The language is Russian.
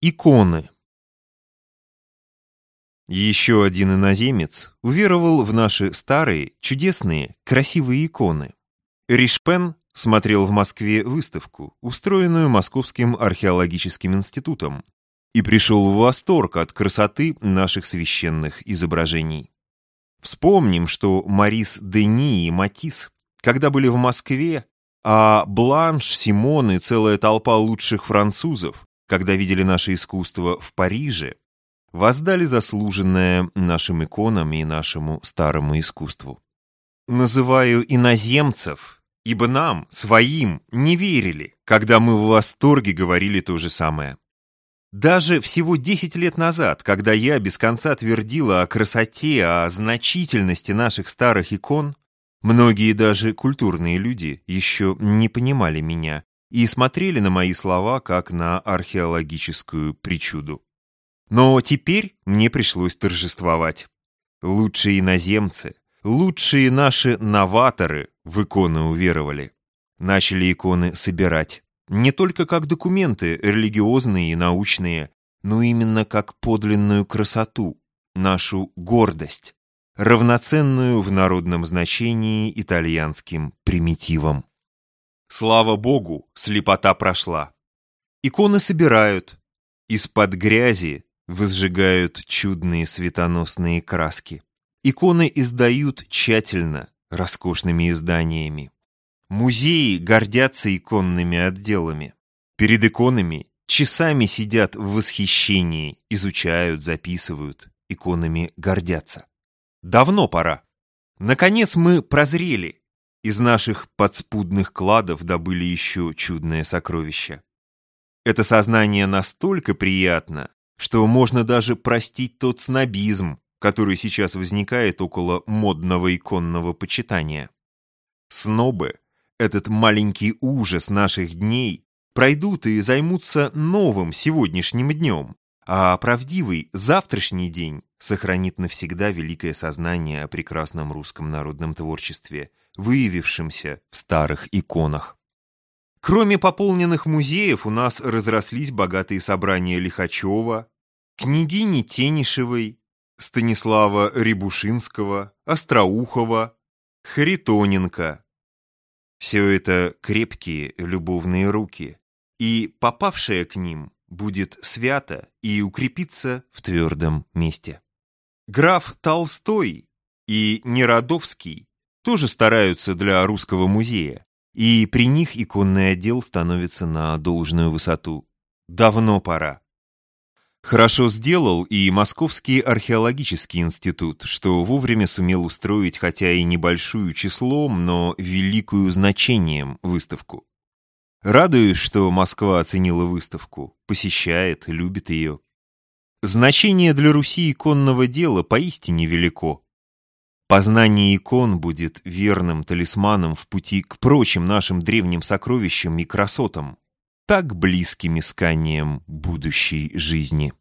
Иконы. Еще один иноземец уверовал в наши старые, чудесные, красивые иконы. Ришпен смотрел в Москве выставку, устроенную Московским археологическим институтом, и пришел в восторг от красоты наших священных изображений. Вспомним, что Марис Дени и Матис, когда были в Москве, а Бланш, Симон и целая толпа лучших французов когда видели наше искусство в Париже, воздали заслуженное нашим иконам и нашему старому искусству. Называю иноземцев, ибо нам, своим, не верили, когда мы в восторге говорили то же самое. Даже всего 10 лет назад, когда я без конца твердила о красоте, о значительности наших старых икон, многие даже культурные люди еще не понимали меня и смотрели на мои слова как на археологическую причуду. Но теперь мне пришлось торжествовать. Лучшие иноземцы, лучшие наши новаторы в иконы уверовали. Начали иконы собирать. Не только как документы, религиозные и научные, но именно как подлинную красоту, нашу гордость, равноценную в народном значении итальянским примитивам. Слава Богу, слепота прошла. Иконы собирают. Из-под грязи возжигают чудные светоносные краски. Иконы издают тщательно, роскошными изданиями. Музеи гордятся иконными отделами. Перед иконами часами сидят в восхищении, изучают, записывают, иконами гордятся. Давно пора. Наконец мы прозрели, из наших подспудных кладов добыли еще чудное сокровище. Это сознание настолько приятно, что можно даже простить тот снобизм, который сейчас возникает около модного иконного почитания. Снобы, этот маленький ужас наших дней, пройдут и займутся новым сегодняшним днем, а правдивый завтрашний день сохранит навсегда великое сознание о прекрасном русском народном творчестве, выявившемся в старых иконах. Кроме пополненных музеев, у нас разрослись богатые собрания Лихачева, княгини Тенишевой, Станислава Рябушинского, Остроухова, Харитоненко. Все это крепкие любовные руки, и попавшая к ним будет свято и укрепится в твердом месте. Граф Толстой и Неродовский тоже стараются для русского музея, и при них иконный отдел становится на должную высоту. Давно пора. Хорошо сделал и Московский археологический институт, что вовремя сумел устроить хотя и небольшую числом, но великую значением выставку. Радуюсь, что Москва оценила выставку, посещает, любит ее. Значение для Руси иконного дела поистине велико. Познание икон будет верным талисманом в пути к прочим нашим древним сокровищам и красотам, так близким исканиям будущей жизни.